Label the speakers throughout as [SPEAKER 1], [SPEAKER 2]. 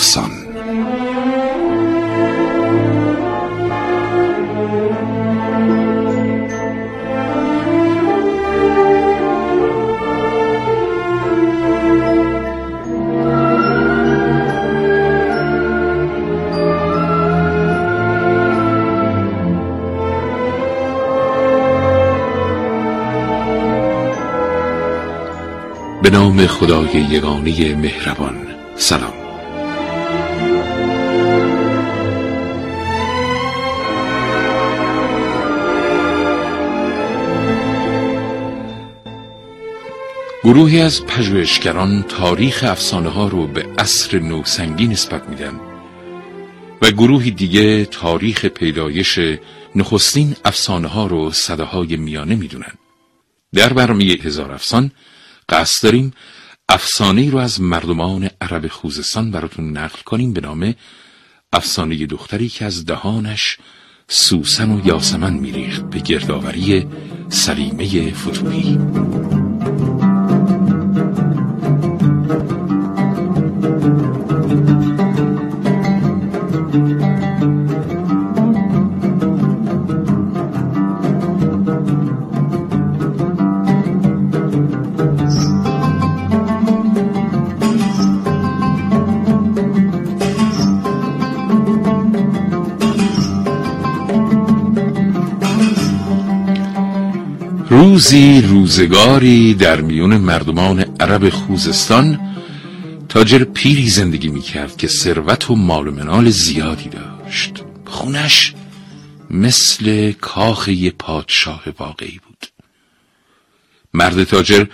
[SPEAKER 1] افسان به نام خدای یگانه مهربان. سلام. گروهی از پژوهشگران تاریخ افسانه ها رو به عصر نوسنگی نسبت میدن و گروهی دیگه تاریخ پیدایش نخستین افسانه ها رو صداهای میانه می‌دونن. در برنامه هزار افسان قصد داریم افسانه رو از مردمان عرب خوزستان براتون نقل کنیم به نام افسانه دختری که از دهانش سوسن و یاسمن میریخت به گردآوری سلیمه فتوحی. روزی روزگاری در میون مردمان عرب خوزستان تاجر پیری زندگی می‌کرد که ثروت و مال و منال زیادی داشت. خونش مثل کاخ پادشاه واقعی بود. مرد تاجر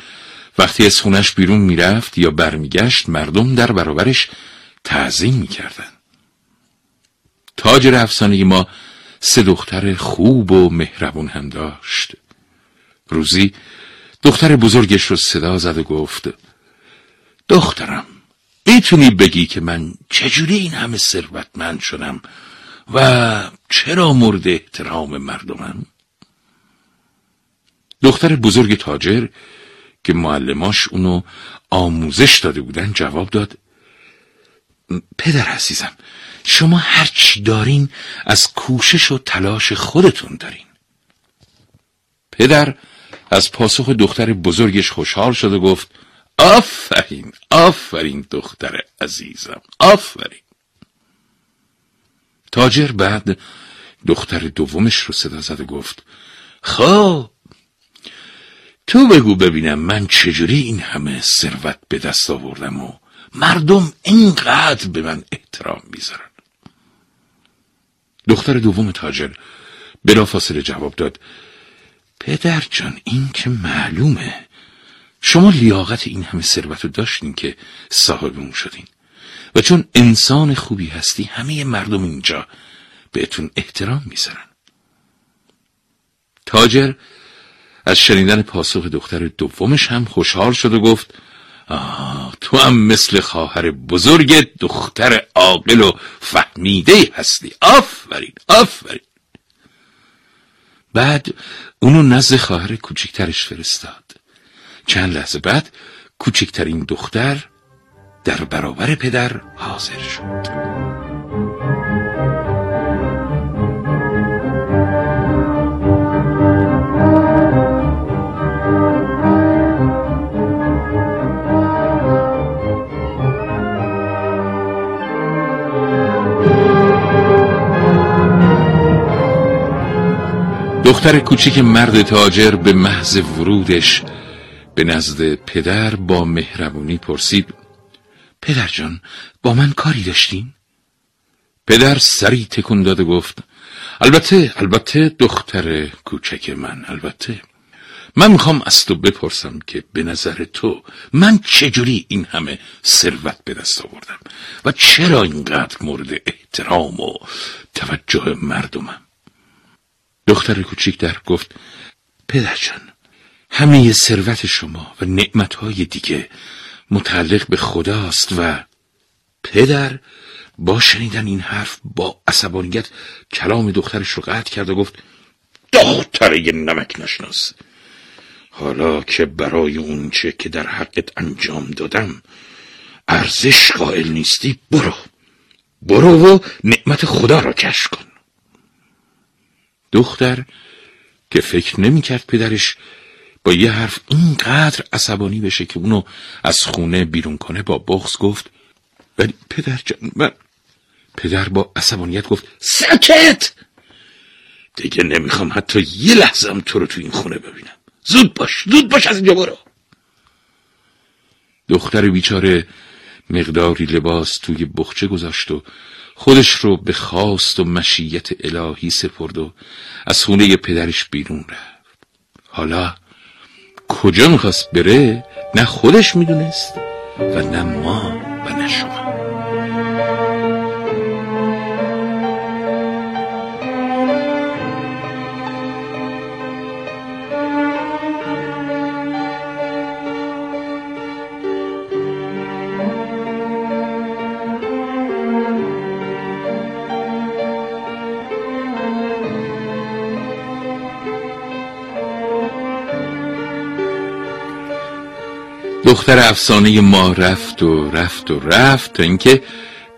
[SPEAKER 1] وقتی از خونش بیرون می‌رفت یا برمیگشت مردم در برابرش تعظیم می‌کردن تاجر افسانه ما سه دختر خوب و مهربون هم داشت. روزی دختر بزرگش رو صدا زد و گفت دخترم می‌تونی بگی که من چجوری این همه ثروتمند شدم و چرا مورد احترام مردمم؟ دختر بزرگ تاجر که معلماش اونو آموزش داده بودن جواب داد پدر عزیزم شما هرچی دارین از کوشش و تلاش خودتون دارین. پدر از پاسخ دختر بزرگش خوشحال شد و گفت آفرین آفرین دختر عزیزم آفرین. تاجر بعد دختر دومش رو صدا زد و گفت خب تو بگو ببینم من چجوری این همه ثروت به دست آوردم و مردم اینقدر به من احترام می‌ذارن. دختر دوم تاجر بلافاصله جواب داد پدر جان این که معلومه. شما لیاقت این همه ثروت رو داشتین که صاحب اون شدین. و چون انسان خوبی هستی همه مردم اینجا بهتون احترام می‌ذارن. تاجر از شنیدن پاسخ دختر دومش هم خوشحال شد و گفت آه تو هم مثل خواهر بزرگ دختر عاقل و فهمیده هستی. آفرین آفرین. بعد اونو نزد خواهر کوچکترش فرستاد. چند لحظه بعد کوچکترین دختر در برابر پدر حاضر شد. دختر کوچیک مرد تاجر به محض ورودش به نزد پدر با مهربونی پرسید پدر جان با من کاری داشتین؟ پدر سری تکون داد و گفت البته البته دختر کوچک من البته من می‌خوام از تو بپرسم که به نظر تو من چجوری این همه ثروت به دست آوردم و چرا اینقدر مورد احترام و توجه مردمم دختر کوچیک در گفت پدرجان همه ثروت شما و نعمتهای دیگه متعلق به خداست و پدر با شنیدن این حرف با عصبانیت کلام دخترش رو قطع کرد و گفت دختر یه نمک نشناس. حالا که برای اونچه که در حقت انجام دادم ارزش قائل نیستی برو. برو و نعمت خدا را کش کن دختر که فکر نمی‌کرد پدرش با یه حرف اینقدر عصبانی بشه که اونو از خونه بیرون کنه با بغز گفت ولی پدر جان من پدر با عصبانیت گفت سکت دیگه نمی‌خوام حتی یه لحظه هم تو رو تو این خونه ببینم. زود باش زود باش از اینجا برو. دختر بیچاره مقداری لباس توی بخچه گذاشت و خودش رو به خواست و مشیت الهی سپرد و از خونه پدرش بیرون رفت. حالا کجا می‌خواست بره نه خودش می‌دونست و نه ما و نه شما. دختر افسانه ما رفت و رفت و رفت تا اینکه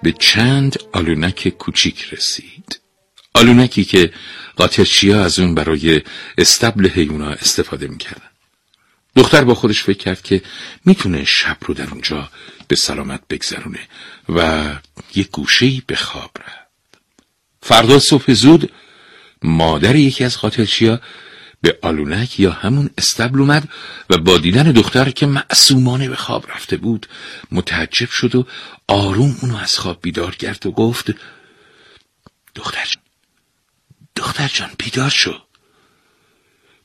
[SPEAKER 1] به چند آلونک کوچیک رسید. آلونکی که قاطرچیا از اون برای استبل حیونا استفاده می‌کردن. دختر با خودش فکر کرد که می‌تونه شب رو در اونجا به سلامت بگذرونه و یه گوشهی به خواب رفت. فردا صبح زود مادر یکی از قاطرچیا به آلونک یا همون استبل اومد و با دیدن دختر که معصومانه به خواب رفته بود متعجب شد و آروم اونو از خواب بیدار کرد و گفت دختر جان دختر جان بیدار شو.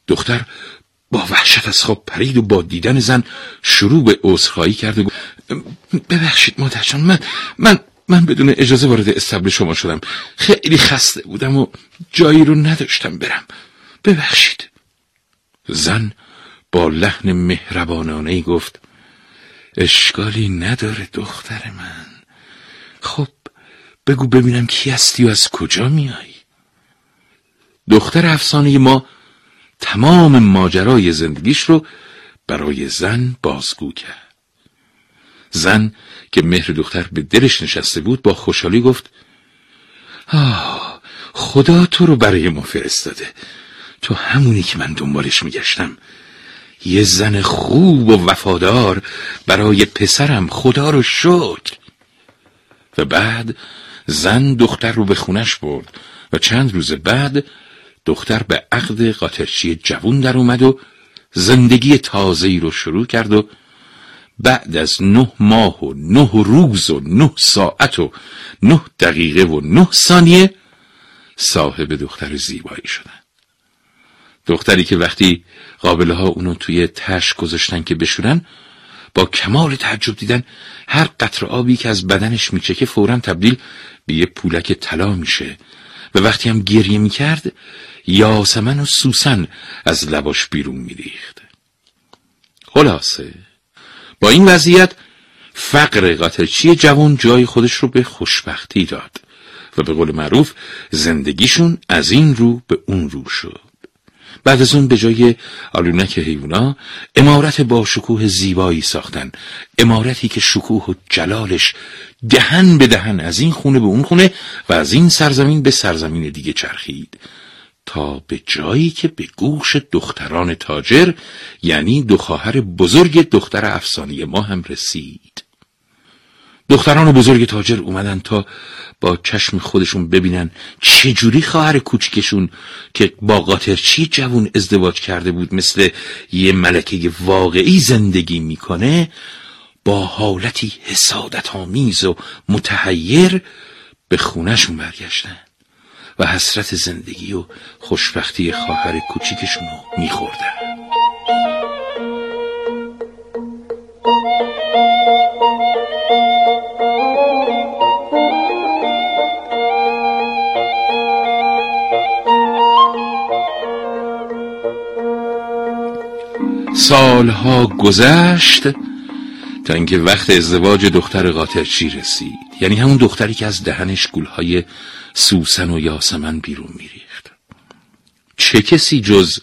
[SPEAKER 1] دختر با وحشت از خواب پرید و با دیدن زن شروع به عذرخواهی کرد و ببخشید مادر جان من من من بدون اجازه وارد استبل شما شدم. خیلی خسته بودم و جایی رو نداشتم برم. ببخشید. زن با لحن مهربانانه گفت اشکالی نداره دختر من. خب بگو ببینم کی هستی و از کجا میایی دختر افسانه ما تمام ماجرای زندگیش رو برای زن بازگو کرد. زن که مهر دختر به دلش نشسته بود با خوشحالی گفت آه خدا تو رو برای ما فرستاده. تو همونی که من دنبالش میگشتم. یه زن خوب و وفادار برای پسرم خدا رو شکر. و بعد زن دختر رو به خونش برد و چند روز بعد دختر به عقد قاطرچی جوون در اومد و زندگی تازه‌ای رو شروع کرد و بعد از نه ماه و نه روز و نه ساعت و نه دقیقه و نه ثانیه صاحب دختر زیبایی شدن. دختری که وقتی قابله ها اونو توی تش گذاشتن که بشورن با کمال تعجب دیدن هر قطر آبی که از بدنش میچکه فورا تبدیل به یه پولک طلا میشه. و وقتی هم گریه می‌کرد یاسمن و سوسن از لباش بیرون میریخت. خلاصه با این وضعیت فقر قاطرچی جوان جای خودش رو به خوشبختی داد و به قول معروف زندگیشون از این رو به اون رو شد. بعد از اون به جای آلونک حیونا امارت با شکوه زیبایی ساختن. امارتی که شکوه و جلالش دهن به دهن از این خونه به اون خونه و از این سرزمین به سرزمین دیگه چرخید. تا به جایی که به گوش دختران تاجر یعنی دو خواهر بزرگ دختر افسانی ما هم رسید. دختران بزرگ تاجر اومدن تا با چشم خودشون ببینن چجوری خواهر کوچکشون که با قاطرچی جوون ازدواج کرده بود مثل یه ملکه واقعی زندگی می‌کنه؟ با حالتی حسادت آمیز و متحیر به خونشون برگشتن و حسرت زندگی و خوشبختی خواهر کوچیکشون رو میخوردن. سالها گذشت تا اینکه وقت ازدواج دختر قاطرچی رسید. یعنی همون دختری که از دهنش گلهای سوسن و یاسمن بیرون میریخت. چه کسی جز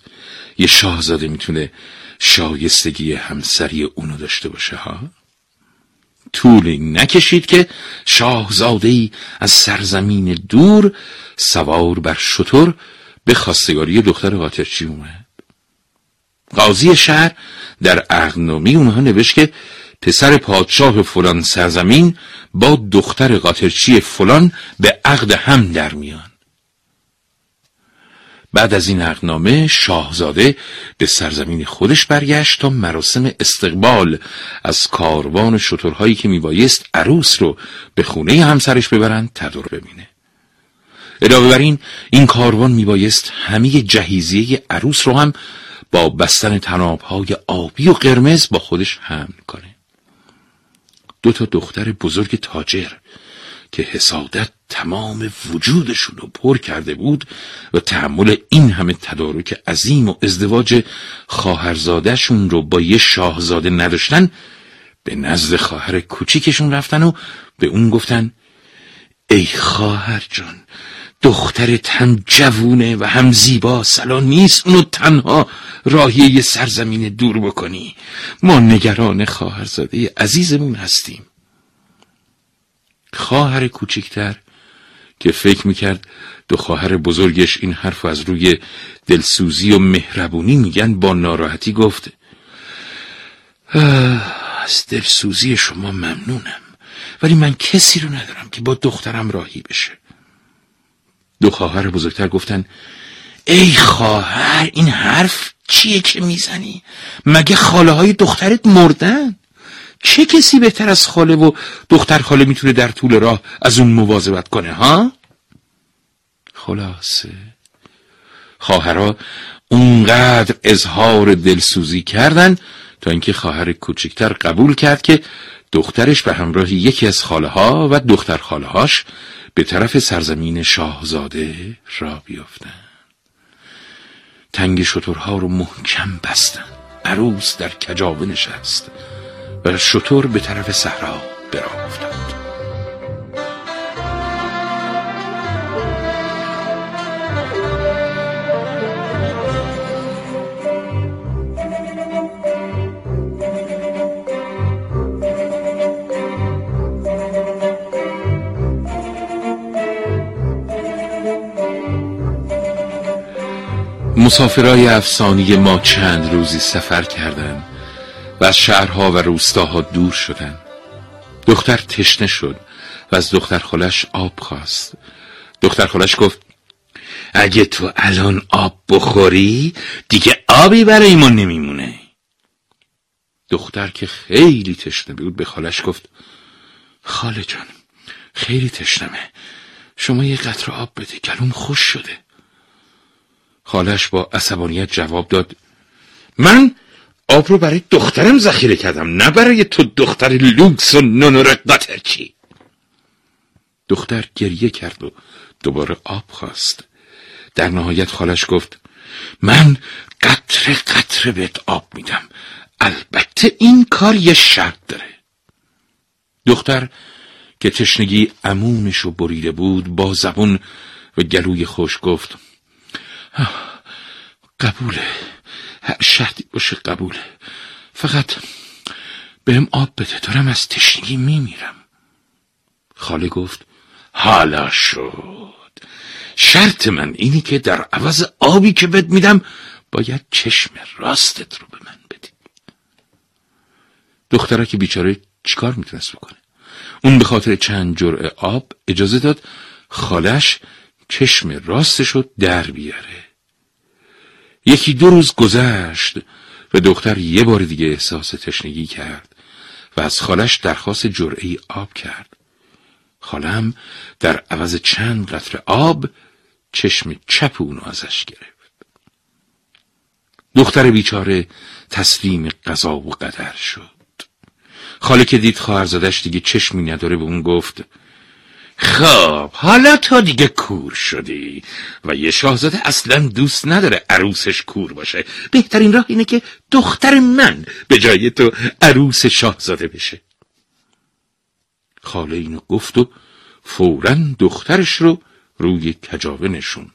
[SPEAKER 1] یه شاهزاده می‌تونه شایستگی همسری اونو داشته باشه ها؟ طولی نکشید که شاهزاده از سرزمین دور سوار بر شطور به خواستگاری دختر قاطرچی اومد. قاضی شهر در عقدنامه اونها نوشت که پسر پادشاه فلان سرزمین با دختر قاطرچی فلان به عقد هم در میان. بعد از این عقدنامه شاهزاده به سرزمین خودش برگشت تا مراسم استقبال از کاروان شترهایی که میبایست عروس رو به خونه همسرش ببرند تدور ببینه. علاوه بر این این کاروان میبایست همه جهیزیه عروس رو هم با بستن تنابهای آبی و قرمز با خودش حمل کنه. دو تا دختر بزرگ تاجر که حسادت تمام وجودشون رو پر کرده بود و تحمل این همه تدارک عظیم و ازدواج خواهرزادهشون رو با یه شاهزاده نداشتن به نزد خواهر کوچیکشون رفتن و به اون گفتن ای خواهر جان دخترت هم جوونه و هم زیبا سلا نیست. اونو تنها راهی یه سرزمین دور بکنی. ما نگران خواهرزاده عزیزمون هستیم. خواهر کوچکتر که فکر می‌کرد دو خواهر بزرگش این حرف از روی دلسوزی و مهربونی میگن با ناراحتی گفت از دلسوزی شما ممنونم. ولی من کسی رو ندارم که با دخترم راهی بشه. دو خواهر بزرگتر گفتن ای خواهر این حرف چیه که می‌زنی؟ مگه خاله های دخترت مردن؟ چه کسی بهتر از خاله و دختر خاله می‌تونه در طول راه از اون مواظبت کنه ها؟ خلاصه خواهرها اونقدر اظهار دلسوزی کردن تا اینکه خواهر کوچکتر قبول کرد که دخترش به همراه یکی از خاله ها و دختر خاله هاش به طرف سرزمین شاهزاده را بیافتن تنگ شطورها رو محکم بستن. عروس در کجاوه نشست و شطور به طرف صحرا براه مسافرای افسانی ما چند روزی سفر کردند و از شهرها و روستاها دور شدن دختر تشنه شد و از دختر خالش آب خواست. دختر خالش گفت اگه تو الان آب بخوری دیگه آبی برای ما نمیمونه. دختر که خیلی تشنه بود به خالش گفت خاله جان خیلی تشنمه. شما یه قطر آب بده گلوم خوش شده. خالش با عصبانیت جواب داد. من آب رو برای دخترم ذخیره کردم نه برای تو دختر لوکس و نونور چی دختر گریه کرد و دوباره آب خواست. در نهایت خالش گفت من قطره قطره بهت آب میدم. البته این کار یه شرط داره. دختر که تشنگی امونش و بریده بود با زبون و گلوی خوش گفت قبوله. هر شهدی باشه قبوله فقط بهم آب بده. دارم از تشنگی میمیرم. خاله گفت حالا شد. شرط من اینی که در عوض آبی که بد میدم باید چشم راستت رو به من بدی. دختره که بیچاره چیکار می‌تونست بکنه؟ اون به خاطر چند جرعه آب اجازه داد خالش چشم راستش رو در بیاره. یکی دو روز گذشت و دختر یه بار دیگه احساس تشنگی کرد و از خالش درخواست جرعی آب کرد. خالم در عوض چند قطر آب چشم چپ اونو ازش گرفت. دختر بیچاره تسلیم قضا و قدر شد. خاله که دید خواهرزادش دیگه چشمی نداره به اون گفت خب حالا تو دیگه کور شدی و یه شاهزاده اصلا دوست نداره عروسش کور باشه. بهترین راه اینه که دختر من به جای تو عروس شاهزاده بشه. خاله اینو گفت و فورا دخترش رو روی کجاوه نشون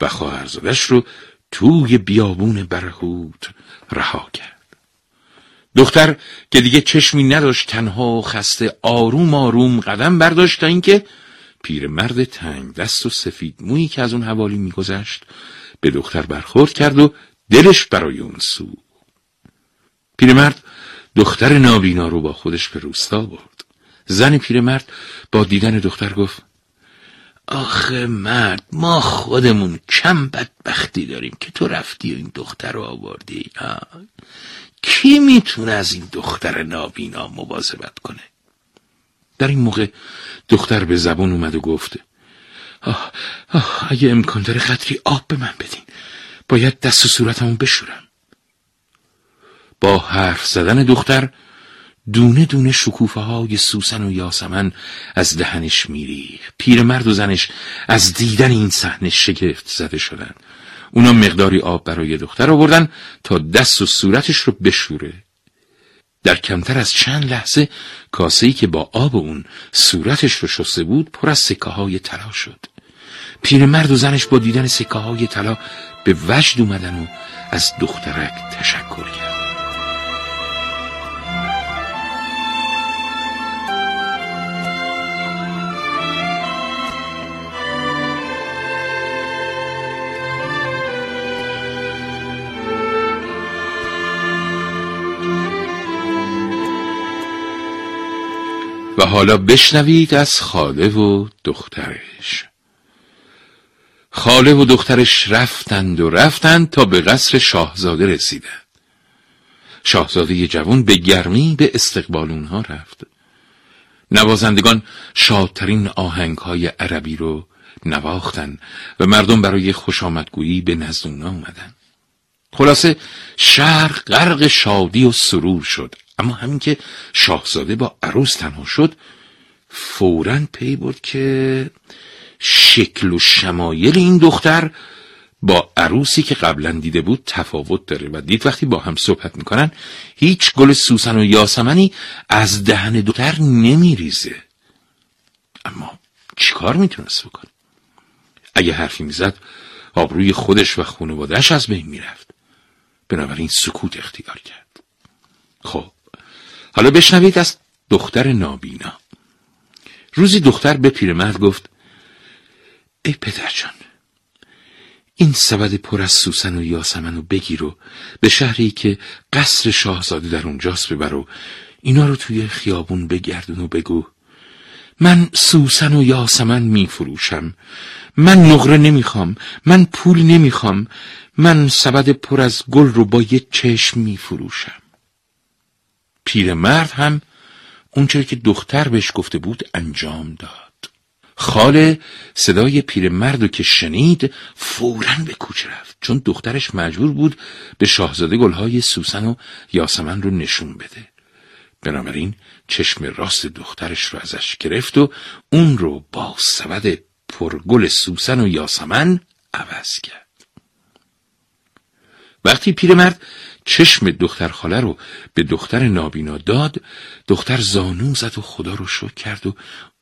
[SPEAKER 1] و خواهرزادش رو توی بیابون برهوت رها کرد. دختر که دیگه چشمی نداشت تنها و خسته آروم آروم قدم برداشت تا اینکه پیرمرد تنگ دست و سفید مویی که از اون حوالی میگذشت به دختر برخورد کرد و دلش برای اون سو. پیرمرد دختر نابینا رو با خودش به روستا برد. زن پیرمرد با دیدن دختر گفت آخه مرد ما خودمون کم بدبختی داریم که تو رفتی و این دختر رو آوردی کی می‌تونه از این دختر نابینا مواظبت کنه؟ در این موقع دختر به زبان اومد و گفت آه, آه اگه امکان داره قدری آب به من بدین. باید دست و صورتمو بشورم. با حرف زدن دختر دونه دونه شکوفه های سوسن و یاسمن از دهنش میری پیرمرد و زنش از دیدن این صحنه شگفت زده شدن اونا مقداری آب برای دختر آوردن تا دست و صورتش رو بشوره. در کمتر از چند لحظه کاسه‌ای که با آب اون صورتش رو شسته بود پر از سکه های طلا شد. پیرمرد و زنش با دیدن سکه های طلا به وجد اومدن و از دخترک تشکر کرد حالا بشنوید از خاله و دخترش. خاله و دخترش رفتند و رفتند تا به قصر شاهزاده رسیدند. شاهزاده جوان به گرمی به استقبال اونها رفت. نوازندگان شادترین آهنگ های عربی رو نواختن و مردم برای خوش آمدگویی به نزد اونا اومدن. خلاصه شهر غرق شادی و سرور شد. اما همین که شاهزاده با عروس تنها شد فورا پی برد که شکل و شمایل این دختر با عروسی که قبلا دیده بود تفاوت داره و دید وقتی با هم صحبت می‌کنن هیچ گل سوسن و یاسمنی از دهن دختر نمیریزه. اما چیکار می‌تونست بکنه؟ اگه حرفی می‌زد آبروی خودش و خانوادهش از بین می‌رفت. بنابراین سکوت اختیار کرد. خب حالا بشنوید از دختر نابینا. روزی دختر به پیرمرد گفت ای پدرجان این سبد پر از سوسن و یاسمن و بگیر و به شهری که قصر شاهزاده در اونجاست ببر و اینا رو توی خیابون بگردون و بگو. من سوسن و یاسمن میفروشم. من نقره نمی‌خوام. من پول نمی‌خوام. من سبد پر از گل رو با یه چشم میفروشم. پیرمرد هم اونچه که دختر بهش گفته بود انجام داد. خاله صدای پیرمرد رو که شنید فورا به کوچه رفت چون دخترش مجبور بود به شاهزاده گلهای سوسن و یاسمن رو نشون بده. بنابراین چشم راست دخترش رو ازش گرفت و اون رو با سبد پرگل سوسن و یاسمن عوض کرد. وقتی پیرمرد چشم دختر خاله رو به دختر نابینا داد دختر زانو زد و خدا رو شکر کرد و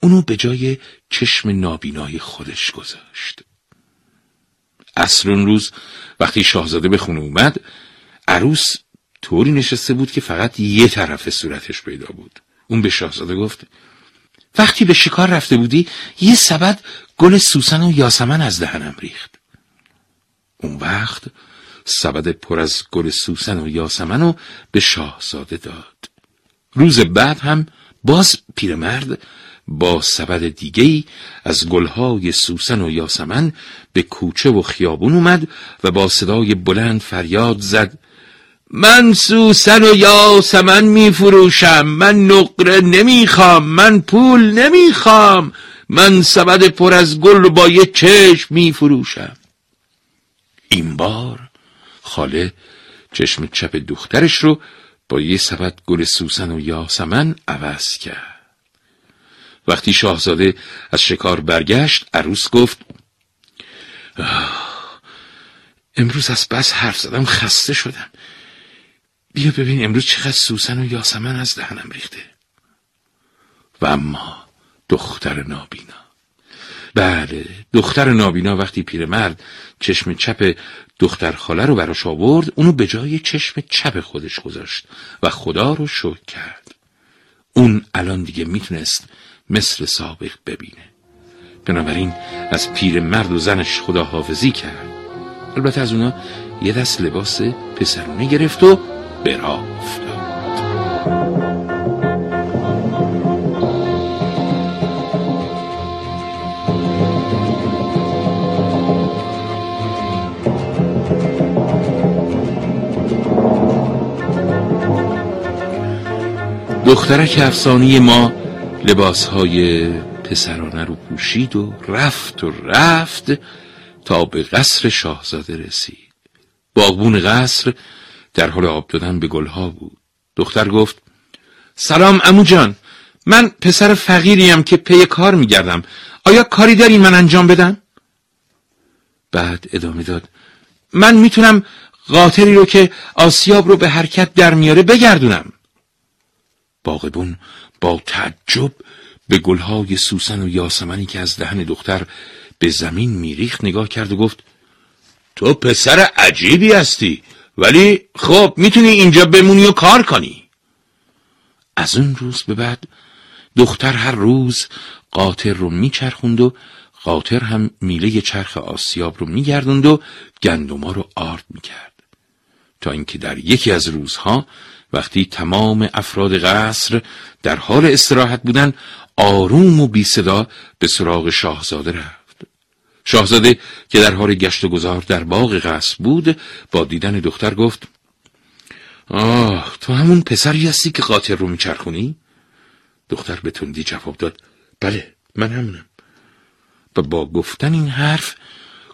[SPEAKER 1] اونو به جای چشم نابینای خودش گذاشت. اصر اون روز وقتی شاهزاده به خونه اومد عروس طوری نشسته بود که فقط یه طرف صورتش پیدا بود. اون به شاهزاده گفت وقتی به شکار رفته بودی یه سبد گل سوسن و یاسمن از دهنم ریخت. اون وقت سبد پر از گل سوسن و یاسمن و به شاهزاده داد. روز بعد هم باز پیرمرد با سبد دیگی از گلهای سوسن و یاسمن به کوچه و خیابون اومد و با صدای بلند فریاد زد من سوسن و یاسمن می فروشم من نقره نمی‌خوام من پول نمی‌خوام من سبد پر از گل رو با یه چشم می فروشم این بار خاله چشم چپ دخترش رو با یه سبد گل سوسن و یاسمن عوض کرد. وقتی شاهزاده از شکار برگشت عروس گفت امروز از بس حرف زدم خسته شدم. بیا ببین امروز چقدر سوسن و یاسمن از دهنم ریخته. و اما دختر نابینا. بله دختر نابینا وقتی پیرمرد چشم چپ دختر خاله رو براش آورد اونو به جای چشم چپ خودش گذاشت و خدا رو شکر کرد. اون الان دیگه می‌تونست مثل سابق ببینه. بنابراین از پیرمرد و زنش خداحافظی کرد. البته از اونا یه دست لباس پسرونه گرفت و افتاد. دخترک افسانی ما لباسهای پسرانه رو پوشید و رفت و رفت تا به قصر شاهزاده رسید. باغبون قصر در حال آب دادن به گلها بود. دختر گفت سلام امو جان من پسر فقیریم که پی کار میگردم. آیا کاری داری من انجام بدم؟ بعد ادامه داد من می‌تونم قاطری رو که آسیاب رو به حرکت در میاره بگردونم. باغبون با تعجب به گلهای سوسن و یاسمنی که از دهن دختر به زمین میریخت نگاه کرد و گفت تو پسر عجیبی هستی ولی خب می‌تونی اینجا بمونی و کار کنی. از اون روز به بعد دختر هر روز قاطر رو میچرخوند و قاطر هم میله چرخ آسیاب رو میگردوند و گندما رو آرد می‌کرد. تا اینکه در یکی از روزها وقتی تمام افراد قصر در حال استراحت بودن آروم و بی صدا به سراغ شاهزاده رفت. شاهزاده که در حال گشت و گذار در باغ قصر بود با دیدن دختر گفت آه تو همون پسری هستی که قاطر رو میچرخونی؟ دختر به تندی جواب داد بله من همونم. و با گفتن این حرف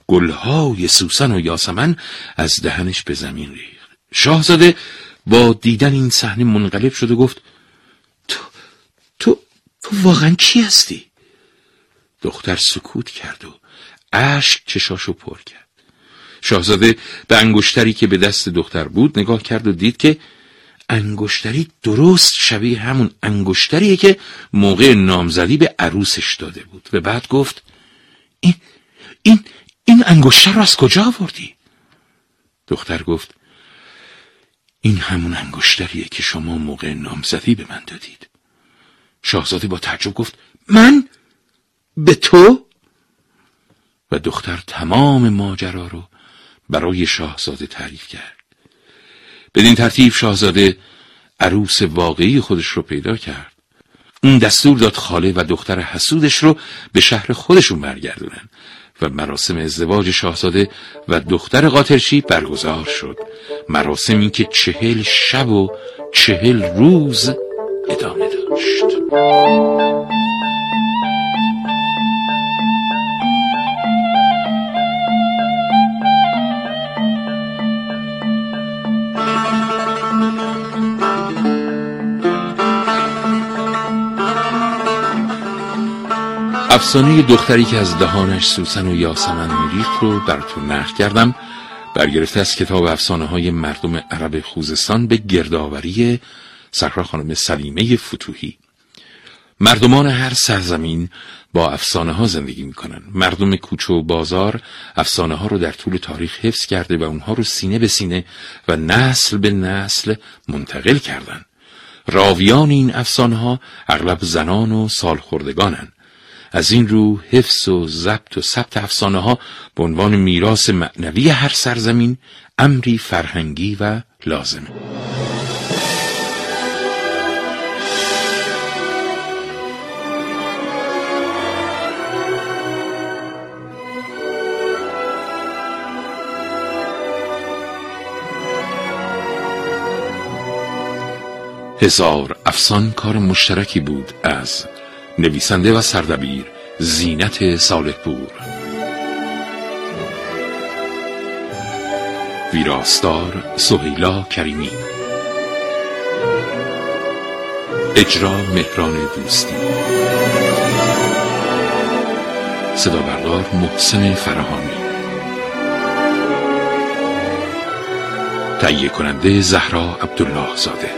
[SPEAKER 1] گلهای سوسن و یاسمن از دهنش به زمین ریخت. شاهزاده با دیدن این صحنه منقلب شد و گفت تو تو تو واقعا چی هستی؟ دختر سکوت کرد و اشک چشاشو پر کرد شاهزاده به انگشتری که به دست دختر بود نگاه کرد و دید که انگشتری درست شبیه همون انگشتریه که موقع نامزدی به عروسش داده بود و بعد گفت این این این انگشتر رو از کجا آوردی؟ دختر گفت این همون انگشتریه که شما موقع نامزدی به من دادید شاهزاده با تعجب گفت من؟ به تو؟ و دختر تمام ماجرا رو برای شاهزاده تعریف کرد بدین ترتیب شاهزاده عروس واقعی خودش رو پیدا کرد اون دستور داد خاله و دختر حسودش رو به شهر خودشون برگردونن و مراسم ازدواج شاهزاده و دختر قاطرچی برگزار شد. مراسمی که چهل شب و چهل روز ادامه داشت. افسانه دختری که از دهانش سوسن و یاسمن میریخت رو براتون نقل کردم. برگرفته از کتاب افسانه های مردم عرب خوزستان به گردآوری سخرا خانم سلیمه فتوحی. مردمان هر سرزمین با افسانه ها زندگی می‌کنن. مردم کوچه و بازار افسانه ها رو در طول تاریخ حفظ کرده و اونها رو سینه به سینه و نسل به نسل منتقل کردن. راویان این افسانه ها اغلب زنان و سالخوردگانن. از این رو حفظ و ضبط و ثبت افسانه ها به عنوان میراث معنوی هر سرزمین امری فرهنگی و لازمه. هزار افسان کار مشترکی بود از نویسنده و سردبیر زینت صالح پور ویراستار سهیلا کریمی. اجرا مهران دوستی. صدا بردار محسن فراهانی تهیه کننده زهرا عبدالله زاده